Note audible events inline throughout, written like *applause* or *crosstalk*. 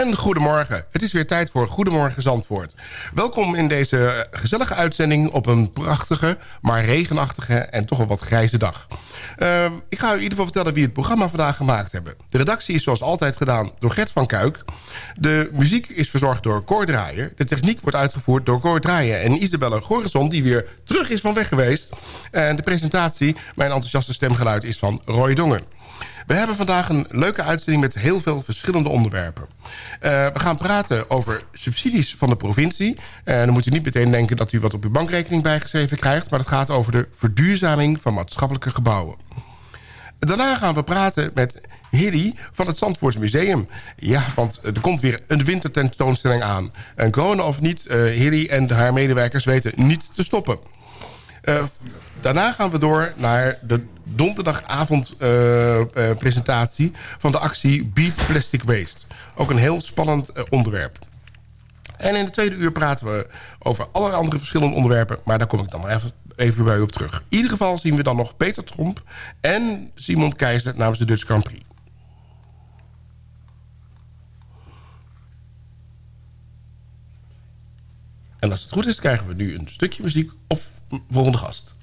En goedemorgen. Het is weer tijd voor Goedemorgen Zandvoort. Welkom in deze gezellige uitzending op een prachtige, maar regenachtige en toch wel wat grijze dag. Uh, ik ga u in ieder geval vertellen wie het programma vandaag gemaakt hebben. De redactie is zoals altijd gedaan door Gert van Kuik. De muziek is verzorgd door Cor. De techniek wordt uitgevoerd door Cor Draaier en Isabelle Gorison... die weer terug is van weg geweest. En de presentatie, mijn enthousiaste stemgeluid, is van Roy Dongen. We hebben vandaag een leuke uitzending met heel veel verschillende onderwerpen. Uh, we gaan praten over subsidies van de provincie. Uh, dan moet u niet meteen denken dat u wat op uw bankrekening bijgeschreven krijgt... maar het gaat over de verduurzaming van maatschappelijke gebouwen. Daarna gaan we praten met Hilly van het Zandvoorts Museum. Ja, want er komt weer een wintertentoonstelling aan. En corona of niet, uh, Hilly en haar medewerkers weten niet te stoppen. Daarna gaan we door naar de donderdagavond uh, uh, presentatie van de actie Beat Plastic Waste. Ook een heel spannend uh, onderwerp. En in de tweede uur praten we over allerlei andere verschillende onderwerpen... maar daar kom ik dan maar even, even bij u op terug. In ieder geval zien we dan nog Peter Tromp en Simon Keizer namens de Dutch Grand Prix. En als het goed is, krijgen we nu een stukje muziek of volgende gast.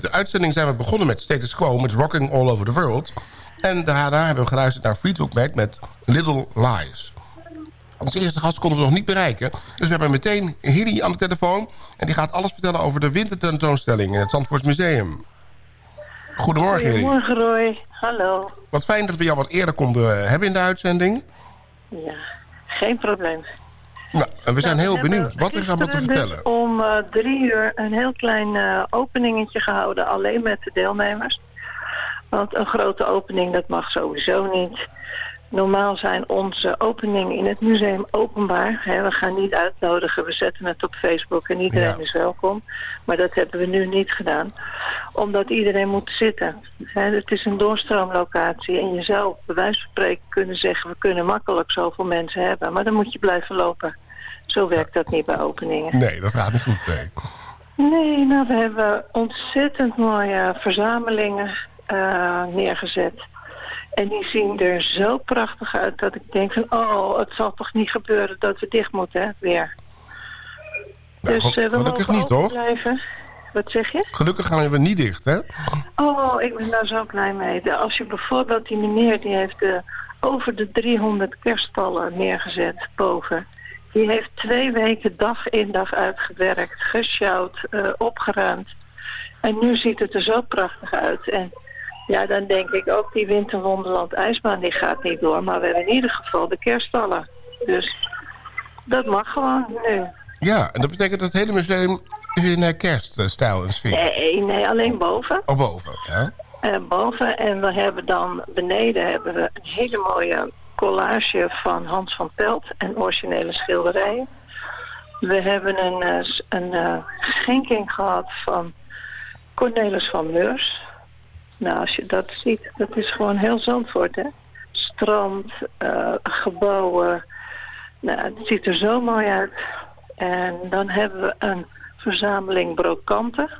De uitzending zijn we begonnen met Status Quo... met Rocking All Over The World. En daarna hebben we geluisterd naar Fleetwood Mac met Little Lies. Als eerste gast konden we nog niet bereiken. Dus we hebben meteen Hilly aan de telefoon. En die gaat alles vertellen over de wintertentoonstelling... in het Zandvoorts Museum. Goedemorgen, Hilly. Goedemorgen, Roy. Hallo. Wat fijn dat we jou wat eerder konden hebben in de uitzending. Ja, geen probleem. Nou, en we zijn heel benieuwd. Wat is allemaal te vertellen? om uh, drie uur een heel klein uh, openingetje gehouden. Alleen met de deelnemers. Want een grote opening, dat mag sowieso niet. Normaal zijn onze openingen in het museum openbaar. we gaan niet uitnodigen, we zetten het op Facebook en iedereen ja. is welkom. Maar dat hebben we nu niet gedaan. Omdat iedereen moet zitten. het is een doorstroomlocatie en je zou bij wijze van spreken kunnen zeggen... we kunnen makkelijk zoveel mensen hebben, maar dan moet je blijven lopen. Zo werkt dat niet bij openingen. Nee, dat gaat niet goed, nee. Nee, nou, we hebben ontzettend mooie verzamelingen uh, neergezet. En die zien er zo prachtig uit dat ik denk van... oh, het zal toch niet gebeuren dat we dicht moeten, hè, weer. Nou, dus uh, we mogen niet, blijven. Wat zeg je? Gelukkig gaan we niet dicht, hè? Oh, ik ben daar zo blij mee. Als je bijvoorbeeld die meneer die heeft de, over de 300 kerststallen neergezet boven. Die heeft twee weken dag in dag uit gewerkt, gesjouwd, eh, opgeruimd. En nu ziet het er zo prachtig uit. En ja, dan denk ik ook die Winterwonderland ijsbaan die gaat niet door. Maar we hebben in ieder geval de kerststallen. Dus dat mag gewoon nu. Ja, en dat betekent dat het hele museum is in eh, kerststijl en sfeer. Nee, nee, alleen boven. Oh, boven, ja. eh, boven. En we hebben dan beneden hebben we een hele mooie collage van Hans van Pelt en originele schilderijen. We hebben een, eh, een eh, schenking gehad van Cornelis van Meurs. Nou, als je dat ziet, dat is gewoon heel Zandvoort, hè? Strand, eh, gebouwen. Nou, het ziet er zo mooi uit. En dan hebben we een verzameling brokanten.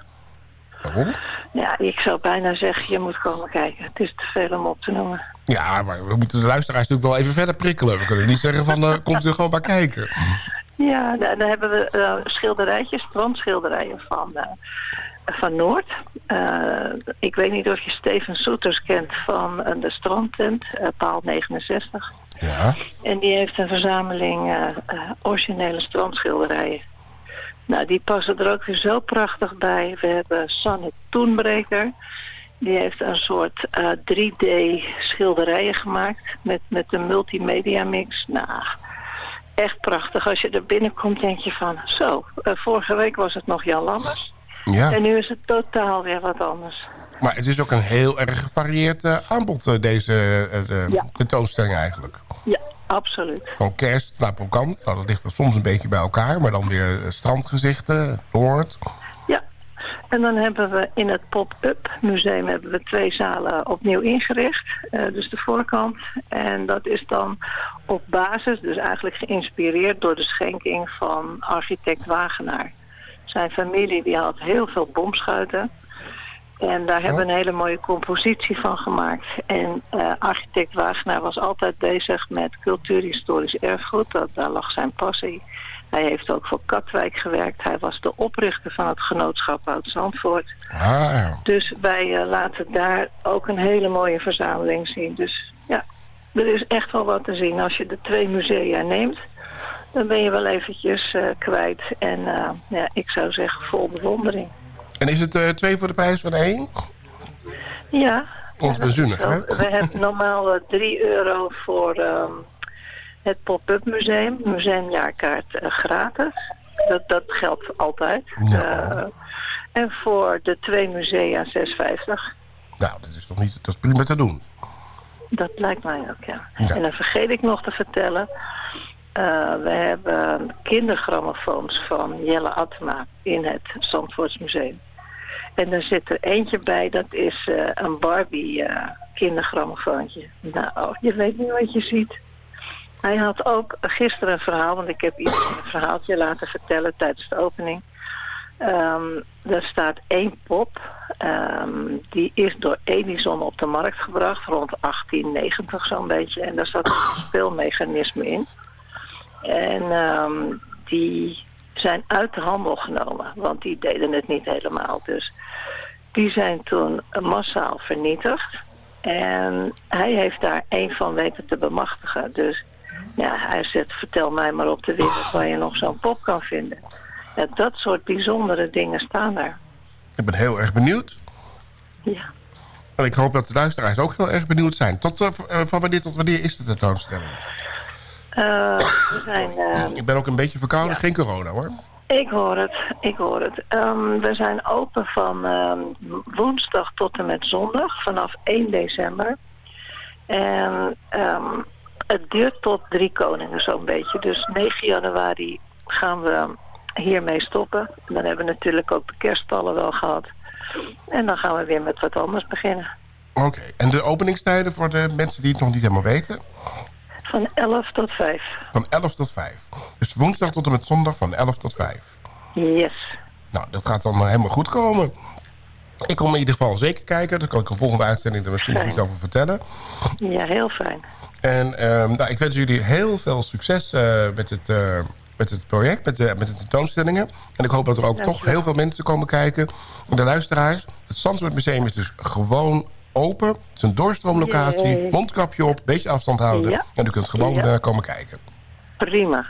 Oh. Ja, ik zou bijna zeggen, je moet komen kijken. Het is te veel om op te noemen. Ja, maar we moeten de luisteraars natuurlijk wel even verder prikkelen. We kunnen niet zeggen van, eh, komt u gewoon maar kijken. Ja, daar, daar hebben we eh, schilderijtjes, strandschilderijen van, eh, van Noord. Ik weet niet of je Steven Soeters kent van de strandtent, paal 69. Ja, En die heeft een verzameling originele strandschilderijen. Nou, die passen er ook weer zo prachtig bij. We hebben Sanne Toenbreker. Die heeft een soort eh, 3D schilderijen gemaakt met, met een multimedia mix. Nou, echt prachtig. Als je er binnenkomt denk je van, zo, eh, vorige week was het nog Jan Lammers. ja. En nu is het totaal weer wat anders. Maar het is ook een heel erg gevarieerd eh, aanbod, eh, deze eh, de, Ja. tentoonstelling eigenlijk. Ja, absoluut. Van kerst naar Brokant. Nou, dat ligt wel soms een beetje bij elkaar. Maar dan weer eh, strandgezichten, Noord. En dan hebben we in het pop-up museum hebben we twee zalen opnieuw ingericht. Eh, dus de voorkant. En dat is dan op basis, dus eigenlijk geïnspireerd door de schenking van architect Wagenaar. Zijn familie die had heel veel bomschuiten. En daar hebben we een hele mooie compositie van gemaakt. En eh, architect Wagenaar was altijd bezig met cultuurhistorisch erfgoed. Dat, daar lag zijn passie. Hij heeft ook voor Katwijk gewerkt. Hij was de oprichter van het genootschap Oud-Zandvoort. Ah, ja. Dus wij eh, laten daar ook een hele mooie verzameling zien. Dus ja, er is echt wel wat te zien. Als je de twee musea neemt, dan ben je wel eventjes eh, kwijt. En eh, ja, ik zou zeggen vol bewondering. En is het twee voor de prijs van één? Ja. Ons ja, hè? We hebben normaal eh, 3 euro voor ehm, het pop-up museum. Museumjaarkaart eh, gratis. Dat, dat geldt altijd. Ja. Eh, en voor de twee musea 6,50. Nou, dat is toch niet... Dat is prima te doen. Dat lijkt mij ook, ja. Ja. En dan vergeet ik nog te vertellen... eh, we hebben kindergrammofoons van Jelle Atma in het Zandvoortsmuseum. En er zit er eentje bij, dat is een Barbie eh kindergrammofoontje. Nou, je weet niet wat je ziet. Hij had ook gisteren een verhaal, want ik heb iemand een verhaaltje laten vertellen tijdens de opening. Ehm, er staat één pop, ehm, die is door Edison op de markt gebracht, rond 1890 zo'n beetje. En daar zat een speelmechanisme in. En ehm, die zijn uit de handel genomen, want die deden het niet helemaal. Dus die zijn toen massaal vernietigd. En hij heeft daar één van weten te bemachtigen. Dus ja, hij zegt, vertel mij maar op de wereld waar je nog zo'n pop kan vinden. Ja, dat soort bijzondere dingen staan er. Ik ben heel erg benieuwd. Ja. En ik hoop dat de luisteraars ook heel erg benieuwd zijn. Tot, eh, eh, van wanneer tot wanneer is de tentoonstelling? Eh, we zijn, Ik ben ook een beetje verkouden. Geen corona, hoor. ik hoor het, ik hoor het. Ehm, we zijn open van ehm, woensdag tot en met zondag, vanaf 1 december. En ehm, het duurt tot drie koningen zo'n beetje. Dus 9 januari gaan we hiermee stoppen. En dan hebben we natuurlijk ook de kerststallen wel gehad. En dan gaan we weer met wat anders beginnen. Oké. En de openingstijden voor de mensen die het nog niet helemaal weten? Van 11 tot 5. Van 11 tot 5. Dus woensdag tot en met zondag van 11 tot 5. Yes. Nou, dat gaat dan helemaal goed komen. Ik kom in ieder geval zeker kijken. Dan kan ik een volgende uitzending er misschien Fijn. iets over vertellen. Ja, heel fijn. En ehm, nou, ik wens jullie heel veel succes eh, met, het, eh, met het project, met de, met de tentoonstellingen. En ik hoop dat er ook toch heel veel mensen komen kijken. De luisteraars. Het Zandvoort Museum is dus gewoon open. Het is een doorstroomlocatie. Mondkapje op, beetje afstand houden. En u kunt gewoon ja. komen kijken. Prima.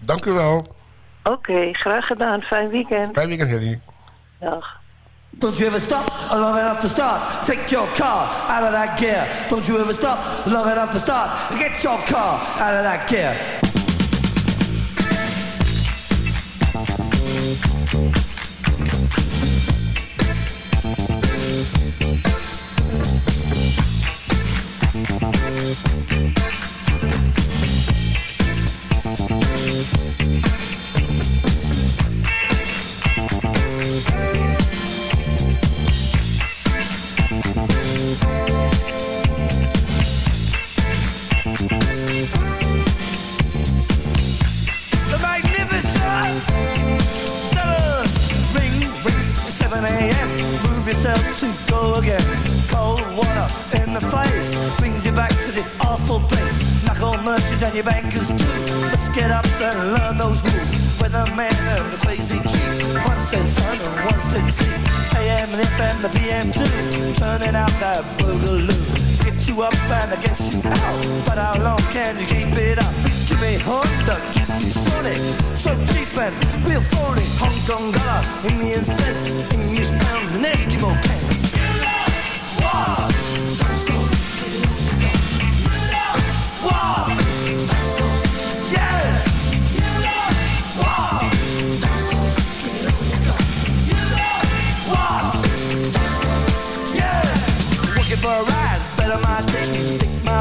Dank u wel. Oké, graag gedaan. Fijn weekend. Fijn weekend, Hilly. Dag. Don't you ever stop long enough to start. Take your car out of that gear. Don't you ever stop long enough to start. Get your car out of that gear. Merchants and your bankers too. Let's get up and learn those rules. Weatherman and the crazy chief. One says sun and one says sea. AM and FM, the PM too. Turning out that boogaloo. You up and I guess you out. But how long can you keep it up? Give me Honda, give me Sonic. So cheap and real phony. Hong Kong dollar, Indian cents, English pounds and Eskimo pence. Wow.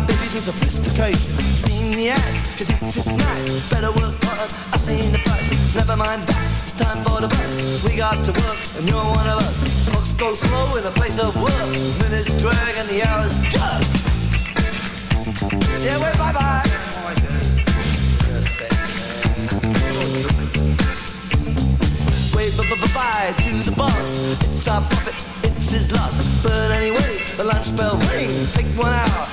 Baby to sophistication. Seen the ads, cause it's just nice. Better work hard, I've seen the price. Never mind that, it's time for the bus. We got to work, and you're one of us. Clocks go slow in a place of work. Minutes drag and the hours jug. Yeah, wait, bye bye. Wait, bye-bye to the boss. It's our profit, it's his loss. But anyway, the lunch bell ring. Take one hour,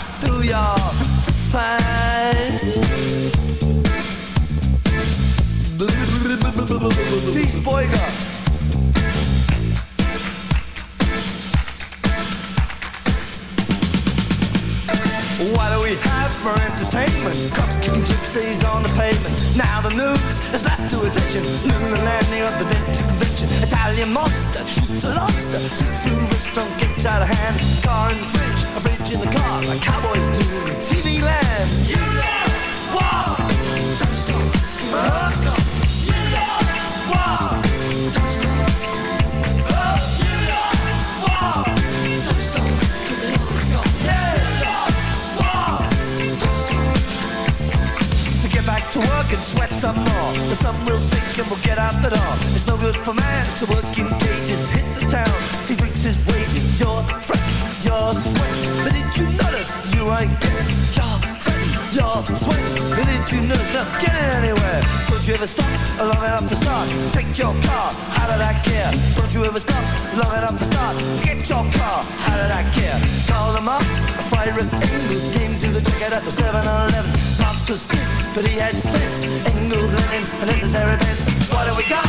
Cheese burger. What do we have for entertainment? Cops kicking gypsies on the pavement. Now the news is not to attention. Lunar landing of the dentist convention. Italian monster shoots a lobster. See-through restaurant gets out of hand. Car in the fridge, a fridge in the car. Like cowboys do in TV land. The checkout at the 7-Eleven. Marx was good, but he had sense. Engels, Lenin, and necessary pence. What do we got?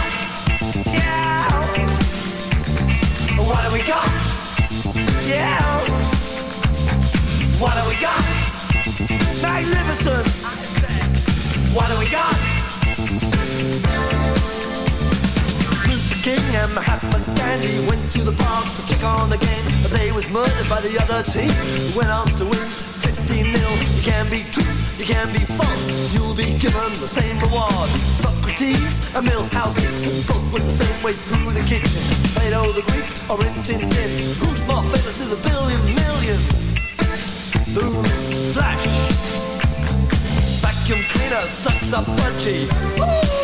Yeah. What do we got? Yeah. What do we got? Magnificent. What do we got? Luther King and Mahatma Gandhi went to the park to check on the game, but they was murdered by the other team. Went on to win 15 nil. You can be true, you can be false. You'll be given the same reward. Socrates and Milhouse Nixon both went the same way through the kitchen. Plato the Greek or Tin. Who's more famous to the billion millions? Who's Flash? Vacuum cleaner sucks up budgie. Bye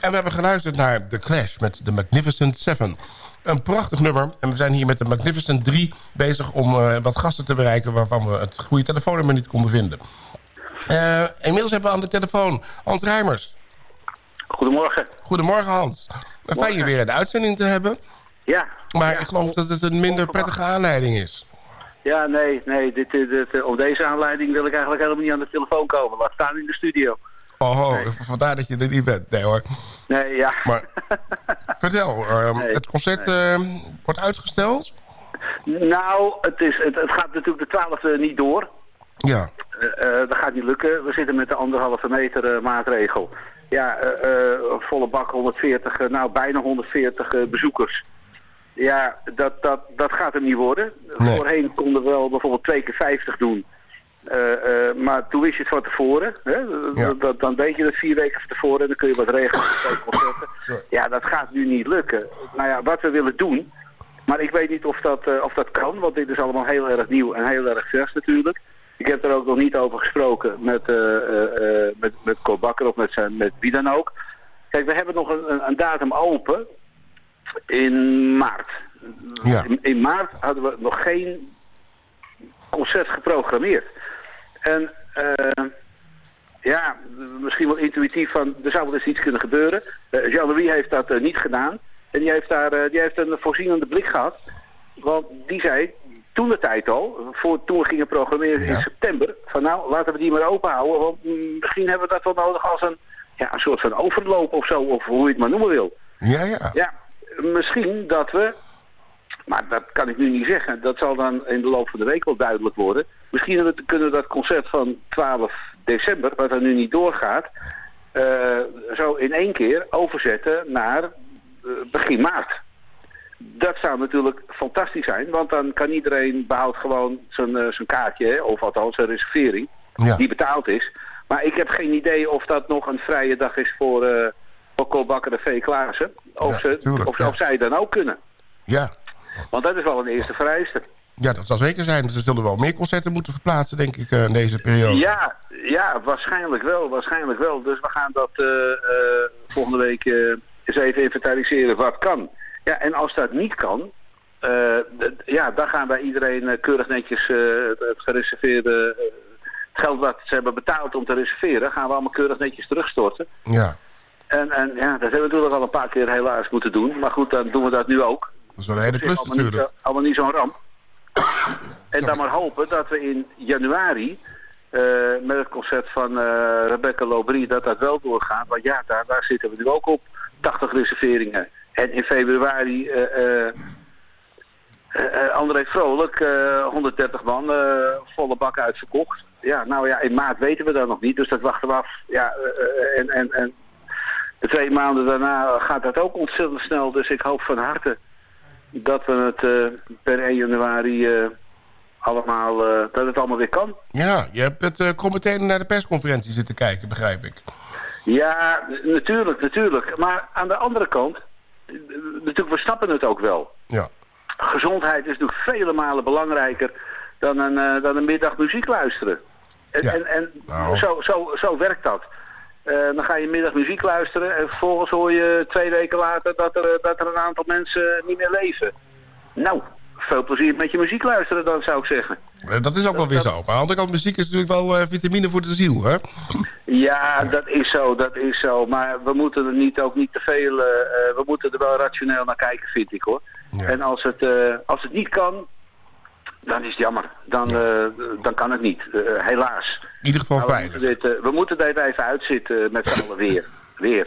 En we hebben geluisterd naar The Clash met The Magnificent Seven. Een prachtig nummer. En we zijn hier met de Magnificent 3 bezig om eh, wat gasten te bereiken... waarvan we het goede telefoonnummer niet konden vinden. Eh, inmiddels hebben we aan de telefoon Hans Rijmers. Goedemorgen. Goedemorgen Hans. Fijn je weer in de uitzending te hebben. Ja. Maar Ja, ik geloof dat het een minder prettige aanleiding is. Ja, nee, nee. Dit, dit, dit, op deze aanleiding wil ik eigenlijk helemaal niet aan de telefoon komen. Laat staan in de studio. Oh, oh vandaar dat je er niet bent. Nee hoor. Nee, ja. Maar *laughs* vertel, eh, Nee, het concert eh, wordt uitgesteld? Nou, het, is, het, het gaat natuurlijk de twaalfde niet door. Ja. Eh, eh, dat gaat niet lukken. We zitten met de anderhalve meter eh, maatregel. Ja, volle bak 140, eh, nou bijna 140 eh, bezoekers. Ja, dat, dat, dat gaat hem niet worden. Nee. Voorheen konden we wel bijvoorbeeld twee keer 50 doen. Eh, eh, maar toen wist je het van tevoren. Hè? Ja. Dat, dan weet je het vier weken van tevoren en dan kun je wat regelen. Ja, dat gaat nu niet lukken. Nou ja, wat we willen doen, maar ik weet niet of dat, eh, of dat kan, want dit is allemaal heel erg nieuw en heel erg vers natuurlijk. Ik heb er ook nog niet over gesproken met, eh, met, met Bakker of met, zijn, met wie dan ook. Kijk, we hebben nog een, een, een datum open in maart. Ja. In, in maart hadden we nog geen concert geprogrammeerd. En eh, ja, misschien wel intuïtief van, er zou wel eens iets kunnen gebeuren. Eh, Jean-Louis heeft dat eh, niet gedaan. En die heeft, daar, die heeft een voorzienende blik gehad. Want die zei, toen de tijd al, voor, toen we gingen programmeren Ja. in september... van nou, laten we die maar open houden. Want mm, misschien hebben we dat wel nodig als een, ja, een soort van overloop of zo. Of hoe je het maar noemen wil. Ja, ja. Ja, misschien dat we, maar dat kan ik nu niet zeggen, dat zal dan in de loop van de week wel duidelijk worden. Misschien kunnen we dat concert van 12 december, wat er nu niet doorgaat, eh, zo in één keer overzetten naar eh, begin maart. Dat zou natuurlijk fantastisch zijn, want dan kan iedereen behoudt gewoon zijn, eh, zijn kaartje, of althans zijn reservering, Ja. die betaald is. Maar ik heb geen idee of dat nog een vrije dag is voor, eh voor Kolbakker en V. Klaassen. Of, Ja, ze, tuurlijk, of, ja. of zij dan ook kunnen. Ja. Want dat is wel een eerste vereiste. Ja, dat zal zeker zijn. Dus er zullen wel meer concerten moeten verplaatsen, denk ik, eh, in deze periode. Ja, ja, waarschijnlijk wel, waarschijnlijk wel. Dus we gaan dat eh, eh, volgende week eens even inventariseren wat kan. Ja, en als dat niet kan, ja, dan gaan wij iedereen keurig netjes eh, het, gereserveerde geld wat ze hebben betaald om te reserveren, gaan we allemaal keurig netjes terugstorten. Ja. En, en ja, dat hebben we natuurlijk al een paar keer helaas moeten doen. Maar goed, dan doen we dat nu ook. Dat is wel een hele klus allemaal niet, natuurlijk. allemaal niet zo'n ramp. En dan maar hopen dat we in januari eh, met het concert van eh, Rebecca Lobry dat dat wel doorgaat. Want ja, daar, daar zitten we nu ook op 80 reserveringen. En in februari eh, André Vrolijk, eh, 130 man, volle bak uitverkocht. Ja, nou ja, in maart weten we dat nog niet, dus dat wachten we af. Ja, en, en, en de twee maanden daarna gaat dat ook ontzettend snel. Dus ik hoop van harte dat we het eh, per 1 januari eh, allemaal, eh, dat het allemaal weer kan. Ja, je hebt het uh, meteen naar de persconferentie zitten kijken, begrijp ik. Ja, natuurlijk, natuurlijk. Maar aan de andere kant, natuurlijk, we snappen het ook wel. Ja. Gezondheid is natuurlijk vele malen belangrijker dan een, dan een middag muziek luisteren. En, Ja. en, en Nou. zo, zo, zo werkt dat. Eh, dan ga je middag muziek luisteren en vervolgens hoor je twee weken later dat er, eh, dat er een aantal mensen niet meer leven. Nou, veel plezier met je muziek luisteren dan zou ik zeggen. Eh, Dat is ook wel weer zo. Maar aan de andere kant, muziek is natuurlijk wel vitamine voor de ziel, hè? Ja, dat is zo, dat is zo. Maar we moeten er niet, ook niet te veel, we moeten er wel rationeel naar kijken, vind ik hoor. Ja. En als het, als het niet kan, dan is het jammer. Dan, eh, dan kan het niet, eh, helaas. In ieder geval we, veilig. moeten dit, eh, we moeten dit even uitzitten met z'n allen weer. *laughs* Weer.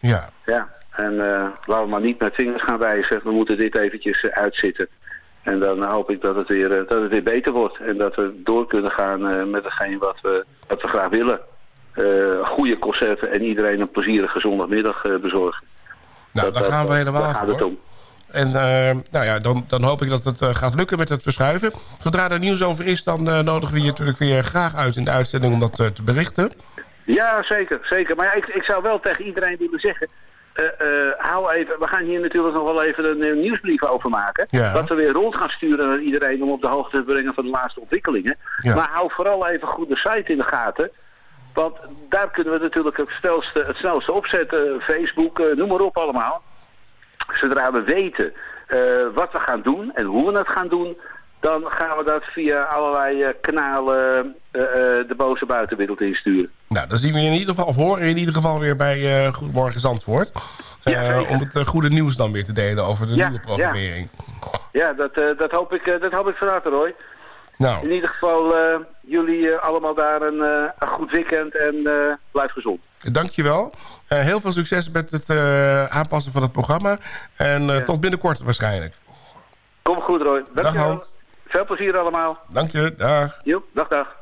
Ja. Ja. En laten we maar niet met vingers gaan wijzen. We moeten dit eventjes uitzitten. En dan hoop ik dat het, weer, dat het weer beter wordt. En dat we door kunnen gaan met hetgeen wat we, wat we graag willen. Goede concerten en iedereen een plezierige zondagmiddag bezorgen. Nou, Dat- daar dat- gaan we Daar helemaal gaat het voor. om. En eh, nou ja, dan, dan hoop ik dat het eh, gaat lukken met het verschuiven. Zodra er nieuws over is, dan eh, nodigen we je natuurlijk weer graag uit in de uitzending om dat te berichten. Ja, zeker, zeker. Maar ja, ik, ik zou wel tegen iedereen willen zeggen... hou even, we gaan hier natuurlijk nog wel even een, nieuwsbrief over maken. Ja. Dat we weer rond gaan sturen naar iedereen om op de hoogte te brengen van de laatste ontwikkelingen. Ja. Maar hou vooral even goed de site in de gaten. Want daar kunnen we natuurlijk het snelste, het snelste opzetten. Facebook, noem maar op allemaal. Zodra we weten eh, wat we gaan doen en hoe we het gaan doen... dan gaan we dat via allerlei eh, kanalen eh, de boze buitenwereld insturen. Nou, dan zien we in ieder geval, of horen in ieder geval weer bij Goedemorgen Zandvoort. Ja, om het goede nieuws dan weer te delen over de Ja, nieuwe programmering. Ja, dat, dat, hoop ik, dat hoop ik van harte, Roy. Nou, In ieder geval, jullie allemaal daar een, een goed weekend en blijf gezond. Dankjewel. Eh heel veel succes met het eh, aanpassen van het programma. En eh, tot binnenkort waarschijnlijk. Kom goed, Roy. Dankjewel. Hans. Veel plezier allemaal. Dank je, dag. Jo, dag, dag.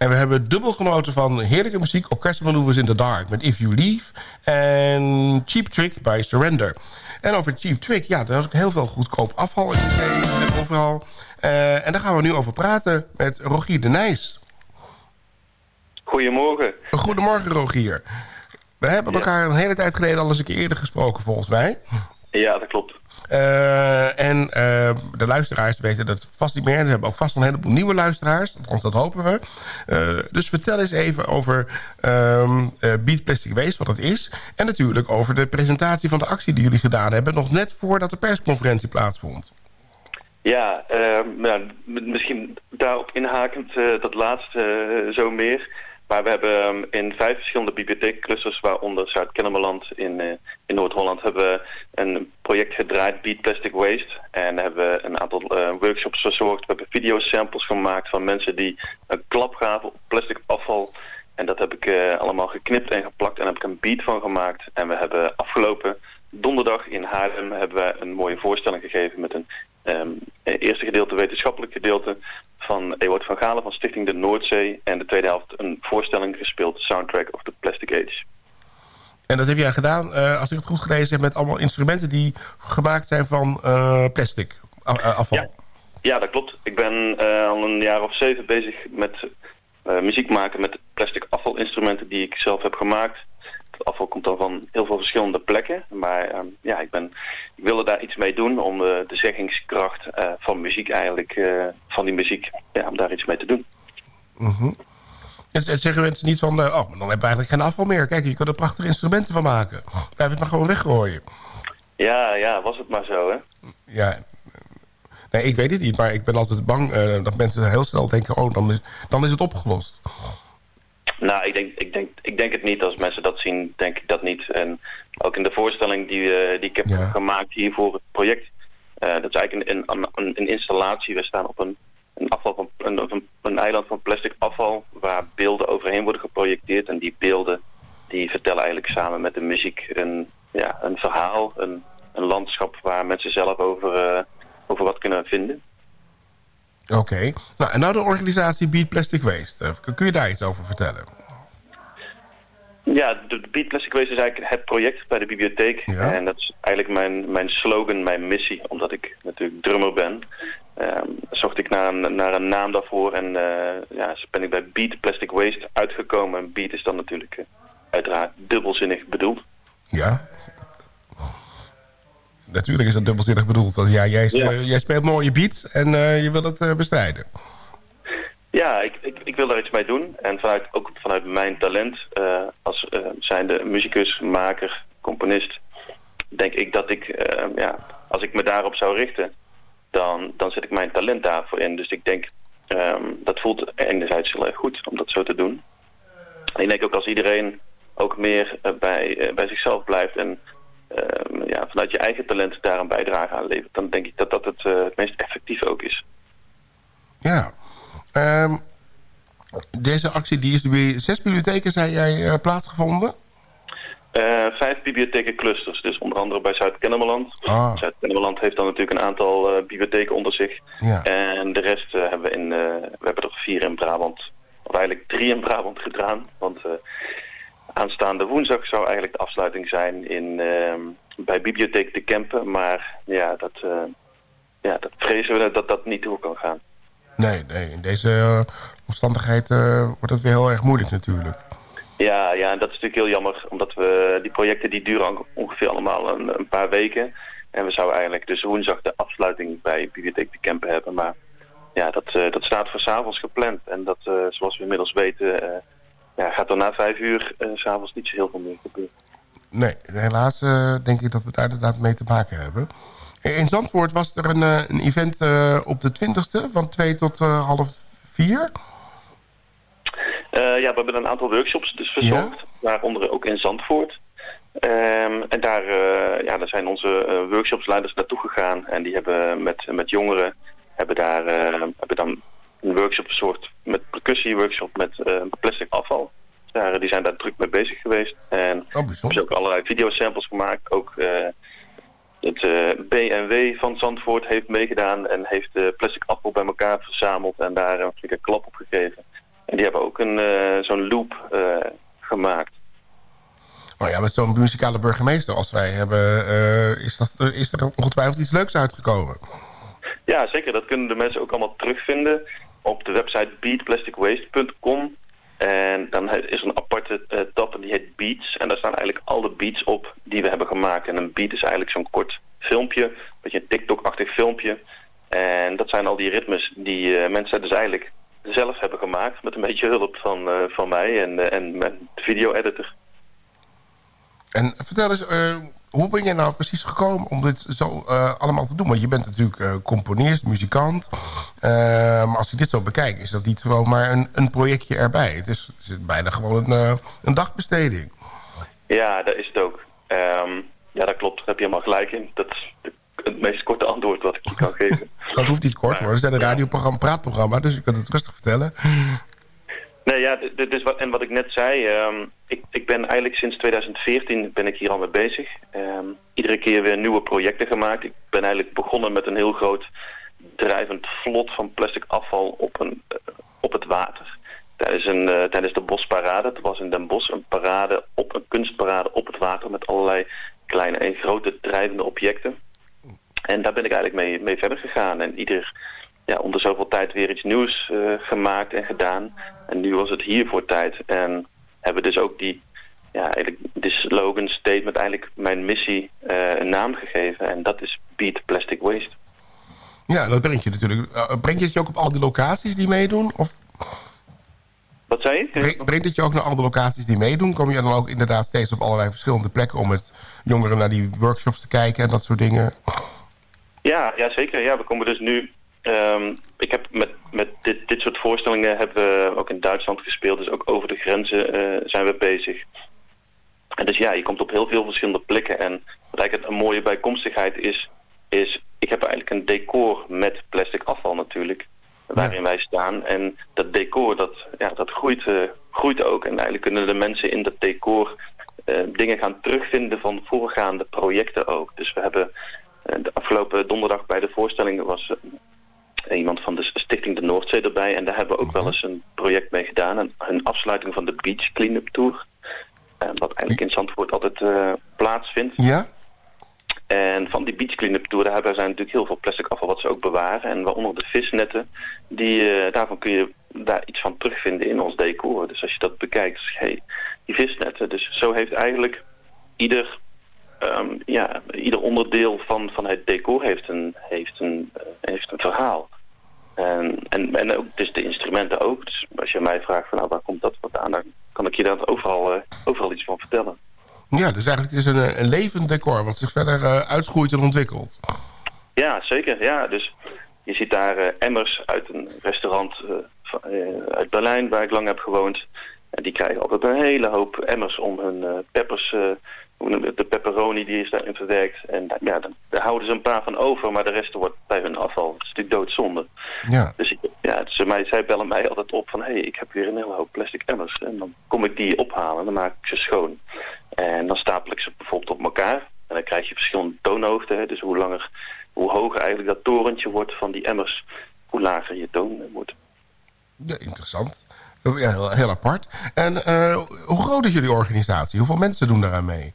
En we hebben dubbel genoten van heerlijke muziek... Orchestral in the Dark met If You Leave... en Cheap Trick by Surrender. En over Cheap Trick, ja, er is ook heel veel goedkoop afval in de en overal. Uh, en daar gaan we nu over praten met Rogier de Nijs. Goedemorgen. Goedemorgen, Rogier. We hebben elkaar een hele tijd geleden al eens een keer eerder gesproken, volgens mij. Ja, dat klopt. Uh, en uh, de luisteraars weten dat vast niet meer. We hebben ook vast een heleboel nieuwe luisteraars. Althans, dat hopen we. Uh, dus vertel eens even over um, Beat Plastic Waste, wat dat is. En natuurlijk over de presentatie van de actie die jullie gedaan hebben... nog net voordat de persconferentie plaatsvond. Ja, nou, misschien daarop inhakend dat laatste zo meer... Maar we hebben ehm, in vijf verschillende bibliotheekclusters, waaronder Zuid-Kennemerland in, uh, in Noord-Holland, hebben we een project gedraaid, Beat Plastic Waste. En hebben we een aantal uh, workshops verzorgd. We hebben videosamples gemaakt van mensen die een klap gaven op plastic afval. En dat heb ik uh, allemaal geknipt en geplakt en heb ik een beat van gemaakt. En we hebben afgelopen donderdag in Haarlem hebben we een mooie voorstelling gegeven met een um, eerste gedeelte wetenschappelijk gedeelte van Ewart van Galen van Stichting de Noordzee. En de tweede helft een voorstelling gespeeld, Soundtrack of the Plastic Age. En dat heb jij gedaan, uh, als ik het goed gelezen heb, met allemaal instrumenten die gemaakt zijn van uh, plastic afval. Ja. ja. dat klopt. Ik ben uh, al een jaar of zeven bezig met muziek maken met plastic afvalinstrumenten die ik zelf heb gemaakt afval komt dan van heel veel verschillende plekken. Maar um, ja, ik, ben, ik wilde daar iets mee doen om uh, de zeggingskracht uh, van muziek eigenlijk, uh, van die muziek, ja, om daar iets mee te doen. Mm -hmm. En zeggen mensen niet van, oh, dan hebben we eigenlijk geen afval meer. Kijk, je kunt er prachtige instrumenten van maken. Blijf het maar gewoon weggooien. Ja, ja, was het maar zo, hè? Ja, Nee, ik weet het niet, maar ik ben altijd bang uh, dat mensen heel snel denken... oh, dan is, dan is het opgelost. Nou, ik denk, ik, denk, ik denk het niet. Als mensen dat zien, denk ik dat niet. En ook in de voorstelling die, uh, die ik heb gemaakt hier voor het project... Uh, dat is eigenlijk een, een, een, een, installatie. We staan op een, een, afval van, een, een eiland van plastic afval... waar beelden overheen worden geprojecteerd. En die beelden die vertellen eigenlijk samen met de muziek een, ja, een verhaal... Een, een landschap waar mensen zelf over, uh, over wat kunnen vinden. Oké. Okay. Nou, en nou de organisatie Beat Plastic Waste. Uh, kun je daar iets over vertellen? Ja, de Beat Plastic Waste is eigenlijk het project bij de bibliotheek. Ja. En dat is eigenlijk mijn, mijn slogan, mijn missie. Omdat ik natuurlijk drummer ben, um, zocht ik naar een, naar een naam daarvoor. En uh, ja, ben ik bij Beat Plastic Waste uitgekomen. En Beat is dan natuurlijk uh, uiteraard dubbelzinnig bedoeld. Ja, natuurlijk is dat dubbelzinnig bedoeld. Want ja, jij, ja. Uh, jij speelt mooie beats en uh, je wil het uh, bestrijden. Ja, ik, ik, ik, wil daar iets mee doen. En vanuit, ook vanuit mijn talent als zijnde muzikus, maker, componist... denk ik dat ik, ja, als ik me daarop zou richten... dan, dan zet ik mijn talent daarvoor in. Dus ik denk, um, dat voelt enerzijds heel erg goed om dat zo te doen. En ik denk ook als iedereen ook meer bij, bij zichzelf blijft... en uh, ja, vanuit je eigen talent daar een bijdrage aan levert... dan denk ik dat dat het, uh, het meest effectief ook is. Ja. Um, deze actie die is bij zes bibliotheken, zei jij, uh, plaatsgevonden? vijf bibliothekenclusters, dus onder andere bij Zuid-Kennemerland. Ah. Zuid-Kennemerland heeft dan natuurlijk een aantal bibliotheken onder zich. Ja. En de rest hebben we in, we hebben er vier in Brabant, of eigenlijk drie in Brabant gedaan. Want Aanstaande woensdag zou eigenlijk de afsluiting zijn in, uh, bij Bibliotheek de Kempen. Maar ja, dat, uh, ja, dat vrezen we dat dat niet door kan gaan. Nee, nee in deze uh, omstandigheid uh, wordt het weer heel erg moeilijk natuurlijk. Ja, ja, en dat is natuurlijk heel jammer. Omdat we die projecten die duren ongeveer allemaal een, een paar weken. En we zouden eigenlijk dus woensdag de afsluiting bij Bibliotheek de Kempen hebben. Maar ja, dat, dat staat voor s'avonds gepland. En dat, zoals we inmiddels weten ja, gaat er na vijf uur uh, s'avonds niet zo heel veel meer gebeuren. Nee, helaas uh, denk ik dat we daar inderdaad mee te maken hebben. In Zandvoort was er een, een event op de 20e van 2 tot half 4. ja, we hebben een aantal workshops dus verzorgd, ja? waaronder ook in Zandvoort. Um, en daar, ja, daar zijn onze workshopsleiders naartoe gegaan en die hebben met, met jongeren hebben daar, hebben dan een workshop verzorgd met percussieworkshop met uh, plastic afval. Daar, die zijn daar druk mee bezig geweest. En oh, hebben ze ook allerlei videosamples gemaakt. Ook uh, het uh, eh, BMW van Zandvoort heeft meegedaan en heeft uh, plastic afval bij elkaar verzameld en daar een flinke klap op gegeven. En die hebben ook een zo'n loop gemaakt. Nou ja, met zo'n muzikale burgemeester als wij hebben... is, dat, is er ongetwijfeld iets leuks uitgekomen. Ja, zeker. Dat kunnen de mensen ook allemaal terugvinden op de website beatplasticwaste.com. En dan is er een aparte uh, tab en die heet Beats. En daar staan eigenlijk al de beats op die we hebben gemaakt. En een beat is eigenlijk zo'n kort filmpje, een beetje een TikTok-achtig filmpje. En dat zijn al die ritmes die uh, mensen dus eigenlijk zelf hebben gemaakt... met een beetje hulp van, uh, van mij en, en mijn video-editor. En vertel eens, hoe ben je nou precies gekomen om dit zo uh, allemaal te doen? Want je bent natuurlijk uh, componist, muzikant. Uh, maar als je dit zo bekijkt, is dat niet gewoon maar een, een projectje erbij. Het is, het is bijna gewoon een, een dagbesteding. Ja, dat is het ook. Um, ja, dat klopt. Daar heb je helemaal gelijk in. Dat is de, het meest korte antwoord wat ik je kan *laughs* geven. dat hoeft niet kort hoor. Het is een radioprogramma, praatprogramma, dus je kunt het rustig vertellen. Nee, ja, is wat, en wat ik net zei, um, ik, ik ben eigenlijk sinds 2014 ben ik hier al mee bezig. Um, iedere keer weer nieuwe projecten gemaakt. Ik ben eigenlijk begonnen met een heel groot drijvend vlot van plastic afval op, een, uh, op het water. Tijdens, een, uh, tijdens de bosparade, het was in Den Bosch een parade, op een kunstparade op het water met allerlei kleine en grote drijvende objecten. En daar ben ik eigenlijk mee, mee verder gegaan. En ieder ja, onder zoveel tijd weer iets nieuws uh, gemaakt en gedaan. En nu was het hier voor tijd. En hebben dus ook die, ja, de slogan statement, eigenlijk mijn missie uh, een naam gegeven. En dat is Beat Plastic Waste. Ja, dat brengt je natuurlijk. Uh, brengt het je ook op al die locaties die meedoen? Of? Wat zei je? Brengt, brengt het je ook naar andere locaties die meedoen? Kom je dan ook inderdaad steeds op allerlei verschillende plekken... om met jongeren naar die workshops te kijken en dat soort dingen? Ja, ja zeker. Ja, we komen dus nu Um, ik heb met, met dit, dit soort voorstellingen hebben we ook in Duitsland gespeeld. Dus ook over de grenzen uh, zijn we bezig. En dus ja, je komt op heel veel verschillende plekken. En wat eigenlijk een mooie bijkomstigheid is, is... ik heb eigenlijk een decor met plastic afval natuurlijk. Waarin wij staan. En dat decor, dat, ja, dat groeit, uh, groeit ook. En eigenlijk kunnen de mensen in dat decor uh, dingen gaan terugvinden van voorgaande projecten ook. Dus we hebben... De afgelopen donderdag bij de voorstelling was iemand van de Stichting de Noordzee erbij. En daar hebben we ook wel eens een project mee gedaan. Een, een afsluiting van de Beach Cleanup Tour. Uh, wat eigenlijk in Zandvoort altijd uh, plaatsvindt. Ja. En van die Beach Cleanup Tour daar hebben zij natuurlijk heel veel plastic afval wat ze ook bewaren. En waaronder de visnetten, die, uh, daarvan kun je daar iets van terugvinden in ons decor. Dus als je dat bekijkt, hey, die visnetten. Dus zo heeft eigenlijk ieder um, ja, ieder onderdeel van, van het decor heeft een, heeft een, uh, heeft een verhaal. En, en, en ook, dus de instrumenten ook. Dus als je mij vraagt van nou, waar komt dat vandaan, dan kan ik je daar overal, uh, overal iets van vertellen. Ja, dus eigenlijk het is een, een levend decor wat zich verder uh, uitgroeit en ontwikkelt. Ja, zeker. Ja, dus je ziet daar emmers uit een restaurant van, uit Berlijn waar ik lang heb gewoond. En die krijgen altijd een hele hoop emmers om hun peppers de pepperoni die is daarin verwerkt. En ja, dan, daar houden ze een paar van over, maar de rest wordt bij hun afval. Het is natuurlijk doodzonde. Ja. Dus ja, ze mij, zij bellen mij altijd op van... hé, hey, ik heb weer een hele hoop plastic emmers. En dan kom ik die ophalen en dan maak ik ze schoon. En dan stapel ik ze bijvoorbeeld op elkaar. En dan krijg je verschillende toonhoogten. Hè? Dus hoe langer, hoe hoger eigenlijk dat torentje wordt van die emmers... hoe lager je toon wordt. Ja, interessant. Ja, heel, heel apart. En uh, hoe groot is jullie organisatie? Hoeveel mensen doen daaraan mee?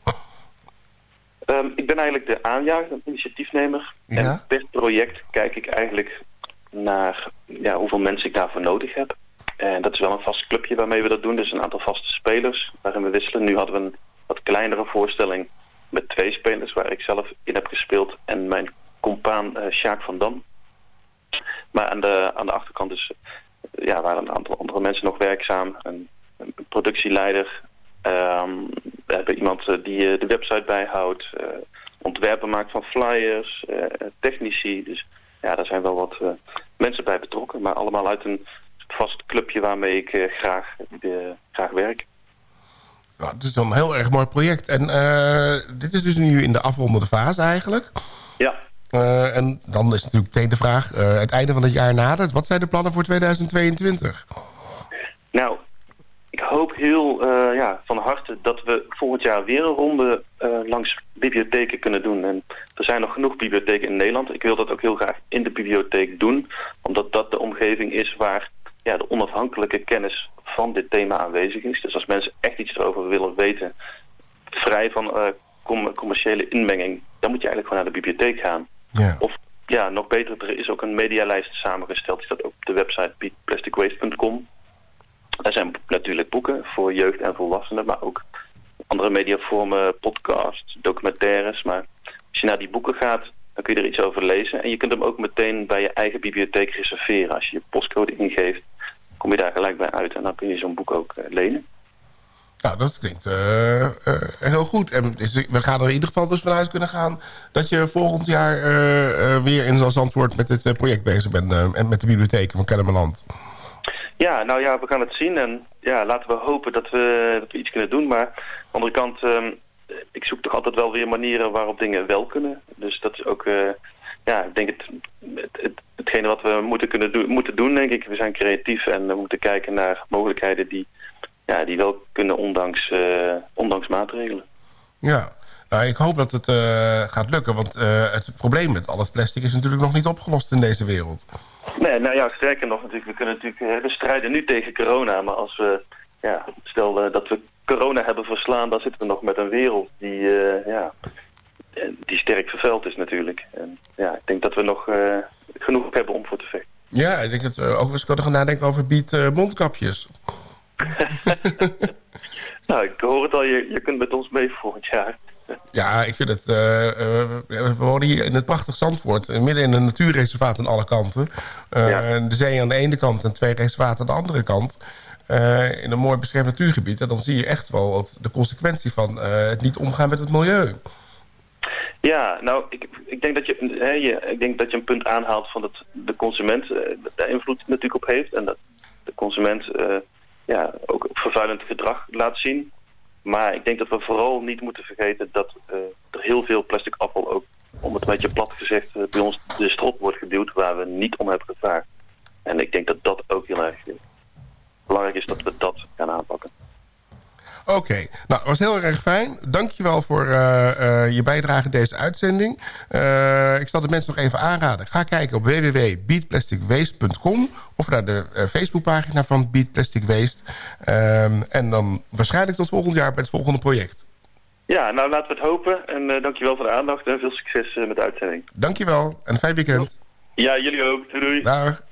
Um, ik ben eigenlijk de aanjager, de initiatiefnemer. Ja? En per project kijk ik eigenlijk naar ja, hoeveel mensen ik daarvoor nodig heb. En dat is wel een vast clubje waarmee we dat doen. Dus een aantal vaste spelers waarin we wisselen. Nu hadden we een wat kleinere voorstelling met twee spelers waar ik zelf in heb gespeeld. En mijn compaan uh, Sjaak van Dam. Maar aan de, aan de achterkant dus ja, waren een aantal andere mensen nog werkzaam. Een, een productieleider. Um, we hebben iemand uh, die uh, de website bijhoudt. Uh, ontwerpen maakt van flyers. technici. Dus ja, daar zijn wel wat mensen bij betrokken. Maar allemaal uit een vast clubje waarmee ik graag, graag werk. Nou, het is dan een heel erg mooi project. En dit is dus nu in de afrondende fase eigenlijk. Ja. Uh, en dan is natuurlijk meteen de vraag, uh, het einde van het jaar nadert. Wat zijn de plannen voor 2022? Nou, ik hoop heel uh, ja, van harte dat we volgend jaar weer een ronde langs bibliotheken kunnen doen. En er zijn nog genoeg bibliotheken in Nederland. Ik wil dat ook heel graag in de bibliotheek doen. Omdat dat de omgeving is waar ja, de onafhankelijke kennis van dit thema aanwezig is. Dus als mensen echt iets erover willen weten, vrij van commerciële inmenging, dan moet je eigenlijk gewoon naar de bibliotheek gaan. Ja. Of ja, nog beter, er is ook een medialijst samengesteld. Die staat op de website plasticwaste.com. Er zijn natuurlijk boeken voor jeugd en volwassenen, maar ook andere mediavormen, podcasts, documentaires. Maar als je naar die boeken gaat, dan kun je er iets over lezen. En je kunt hem ook meteen bij je eigen bibliotheek reserveren. Als je je postcode ingeeft, kom je daar gelijk bij uit. En dan kun je zo'n boek ook uh, lenen. Nou, dat klinkt uh, uh, heel goed. En we gaan er in ieder geval dus vanuit kunnen gaan... dat je volgend jaar weer in Zandvoort met dit project bezig bent... en met de bibliotheken van Kennemerland. Ja, nou ja, we gaan het zien. En ja, laten we hopen dat we, iets kunnen doen. Maar aan de andere kant, um, ik zoek toch altijd wel weer manieren waarop dingen wel kunnen. Dus dat is ook, ja, ik denk het, het, het, hetgene wat we moeten, kunnen doen, moeten doen, denk ik. We zijn creatief en we moeten kijken naar mogelijkheden die, ja, die wel kunnen ondanks, uh, ondanks maatregelen. Ja, nou, ik hoop dat het uh, gaat lukken. Want het probleem met al het plastic is natuurlijk nog niet opgelost in deze wereld. Nee, nou ja, sterker nog natuurlijk, we kunnen natuurlijk, we strijden nu tegen corona, maar als we, ja, stel uh, dat we corona hebben verslaan, dan zitten we nog met een wereld die, ja, die sterk vervuild is natuurlijk. En ja, ik denk dat we nog genoeg hebben om voor te vechten. Ja, ik denk dat we ook eens kunnen gaan nadenken over biet mondkapjes. *laughs* nou, ik hoor het al, je, je kunt met ons mee volgend jaar. Ja, ik vind het... Uh, we wonen hier in het prachtig Zandvoort. Midden in een natuurreservaat aan alle kanten. Uh, ja. De zee aan de ene kant en twee reservaten aan de andere kant. Uh, in een mooi beschermd natuurgebied. En dan zie je echt wel wat de consequentie van het niet omgaan met het milieu. Ja, nou, ik, ik, denk dat je, hè, je, ik denk dat je een punt aanhaalt van dat de consument daar invloed natuurlijk op heeft. En dat de consument ja, ook vervuilend gedrag laat zien. Maar ik denk dat we vooral niet moeten vergeten dat uh, er heel veel plastic afval ook, om het een beetje plat gezegd, uh, bij ons de strop wordt geduwd waar we niet om hebben gevraagd. En ik denk dat dat ook heel erg belangrijk is dat we dat gaan aanpakken. Oké, okay. nou, was heel erg fijn. Dankjewel voor uh, uh, je bijdrage in deze uitzending. Uh, ik zal de mensen nog even aanraden. Ga kijken op www.beatplasticwaste.com of naar de Facebookpagina van Beat Plastic Waste. Um, en dan waarschijnlijk tot volgend jaar bij het volgende project. Ja, nou laten we het hopen. En dankjewel voor de aandacht en veel succes met de uitzending. Dankjewel en een fijn weekend. Ja, jullie ook. Doei doei. Dag.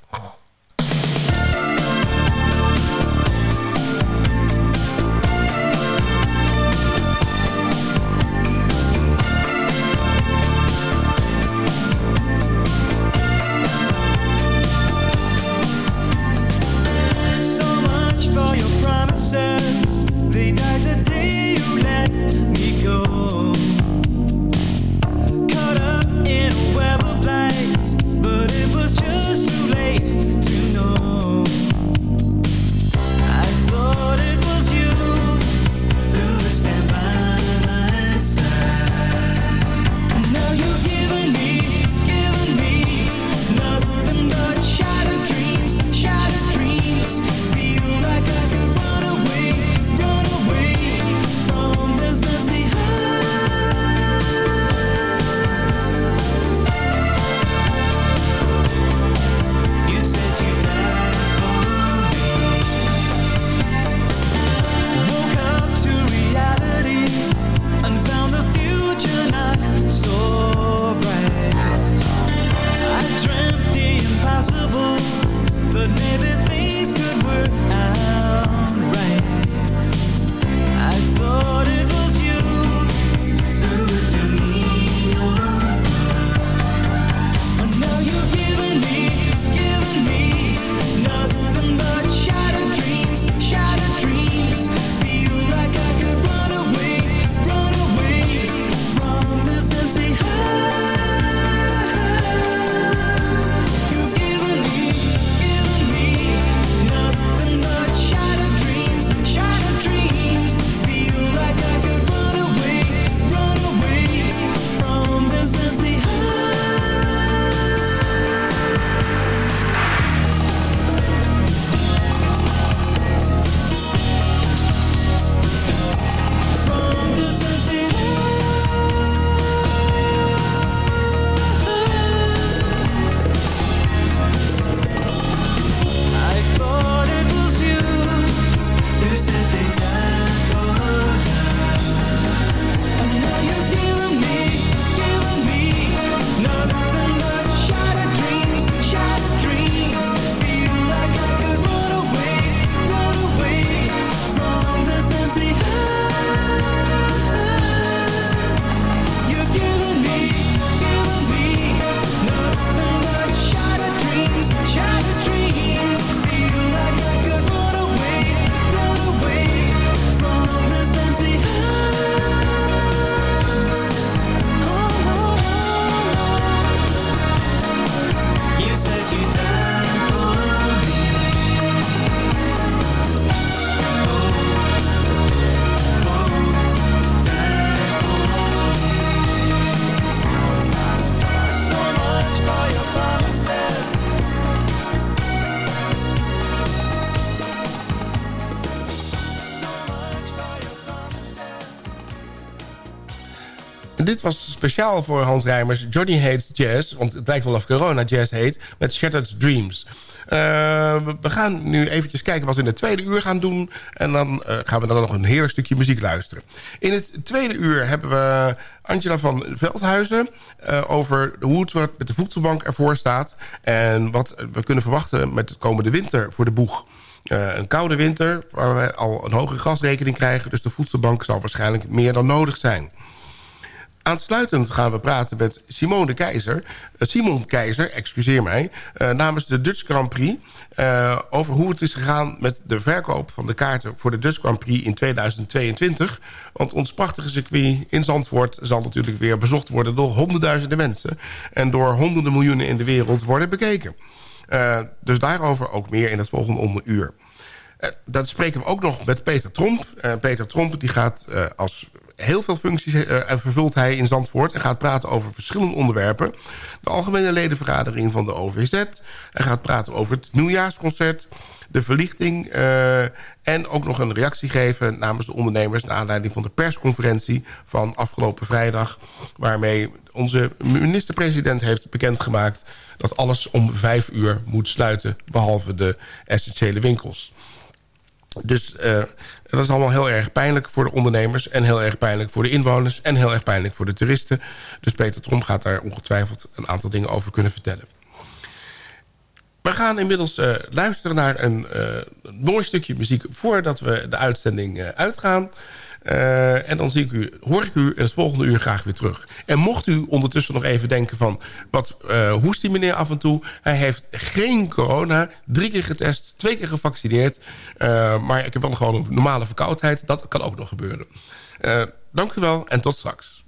Dit was speciaal voor Hans Rijmers. Johnny Hates Jazz, want het lijkt wel of corona jazz heet... met Shattered Dreams. Uh, we gaan nu eventjes kijken wat we in het tweede uur gaan doen. En dan uh, gaan we dan nog een heerlijk stukje muziek luisteren. In het tweede uur hebben we Angela van Veldhuizen... Uh, over hoe het met de voedselbank ervoor staat... en wat we kunnen verwachten met de komende winter voor de boeg. Een koude winter waar we al een hoge gasrekening krijgen... dus de voedselbank zal waarschijnlijk meer dan nodig zijn. Aansluitend gaan we praten met Simone Keizer, uh, Simon Keizer, excuseer mij... Uh, namens de Dutch Grand Prix... over hoe het is gegaan met de verkoop van de kaarten... voor de Dutch Grand Prix in 2022. Want ons prachtige circuit in Zandvoort... zal natuurlijk weer bezocht worden door honderdduizenden mensen... en door honderden miljoenen in de wereld worden bekeken. Uh, dus daarover ook meer in het volgende onderuur. Uh, dat spreken we ook nog met Peter Tromp. Uh, Peter Tromp die gaat als heel veel functies vervult hij in Zandvoort... en gaat praten over verschillende onderwerpen. De algemene ledenvergadering van de OVZ. Hij gaat praten over het nieuwjaarsconcert de verlichting... en ook nog een reactie geven namens de ondernemers... naar aanleiding van de persconferentie van afgelopen vrijdag... waarmee onze minister-president heeft bekendgemaakt... dat alles om vijf uur moet sluiten, behalve de essentiële winkels. Dus dat is allemaal heel erg pijnlijk voor de ondernemers... en heel erg pijnlijk voor de inwoners... en heel erg pijnlijk voor de toeristen. Dus Peter Trom gaat daar ongetwijfeld een aantal dingen over kunnen vertellen. We gaan inmiddels uh, luisteren naar een uh, mooi stukje muziek... voordat we de uitzending uitgaan... Eh, en dan zie ik u, hoor ik u in het volgende uur graag weer terug. En mocht u ondertussen nog even denken van... wat eh, uh, hoest die meneer af en toe? Hij heeft geen corona, drie keer getest, twee keer gevaccineerd. Eh, maar ik heb wel gewoon een normale verkoudheid. Dat kan ook nog gebeuren. dank u wel en tot straks.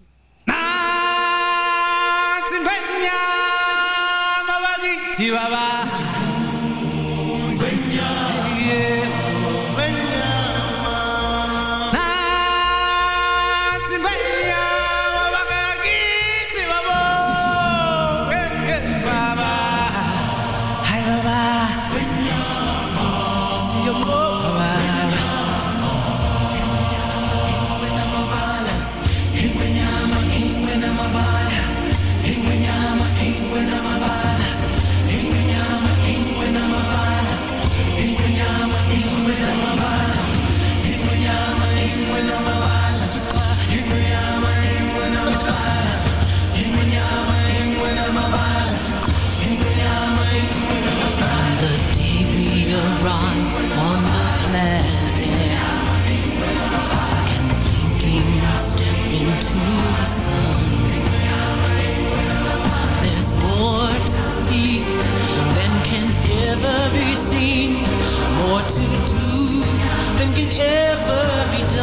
can ever be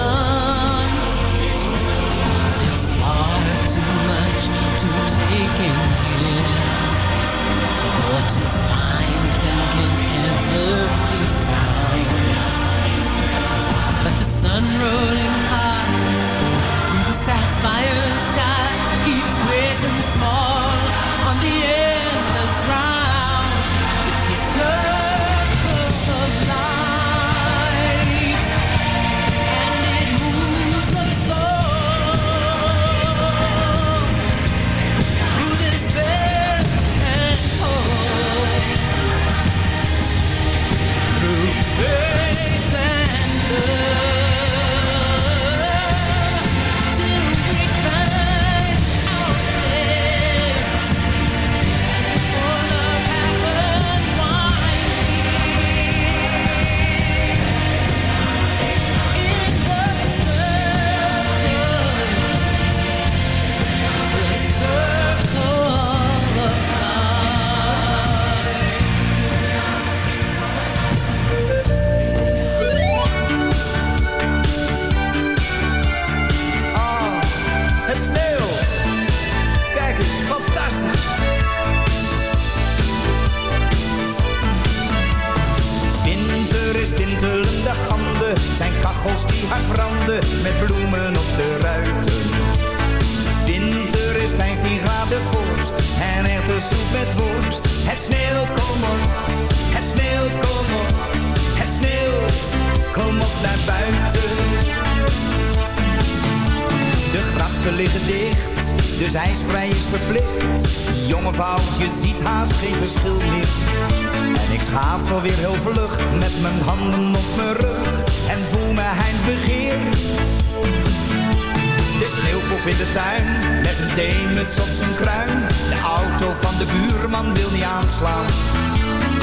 op zijn kruin. De auto van de buurman wil niet aanslaan.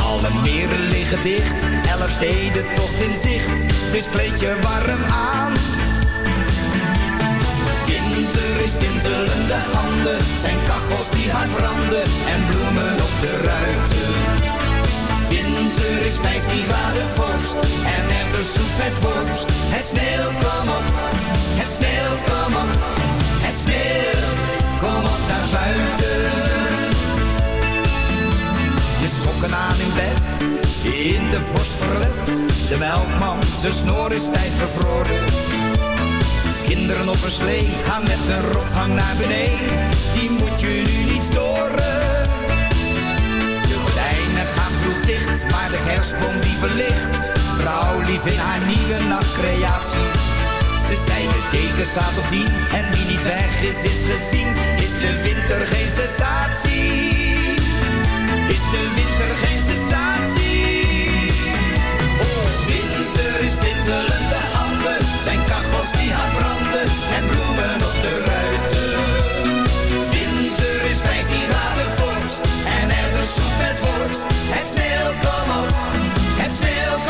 Alle meren liggen dicht, elf steden tocht in zicht. Dus kleed je warm aan. Winter is tintelende handen, zijn kachels die hard branden en bloemen op de ruiten. Winter is 15 graden vorst en er soep met worst. Het sneeuwt, kom op, het sneeuwt, kom op, sneeuwt, kom op naar buiten. Je sokken aan in bed, in de vorst verlet. De melkman, zijn snor is stijf bevroren. Kinderen op een slee gaan met een rothang naar beneden. Die moet je nu niet storen. De gordijnen gaan vroeg dicht, maar de kerstboom die verlicht. Vrouw lief in haar nieuwe nachtcreatie. Ze zijn de deken slaat op die en wie niet weg is, is gezien. Is de winter geen sensatie? Is de winter geen sensatie? Oh, winter is tintelende handen, zijn kachels die gaan branden en bloemen op de ruiten. Winter is 15 graden vorst en er zoet met worst. Het sneeuwt, kom op, het sneeuwt.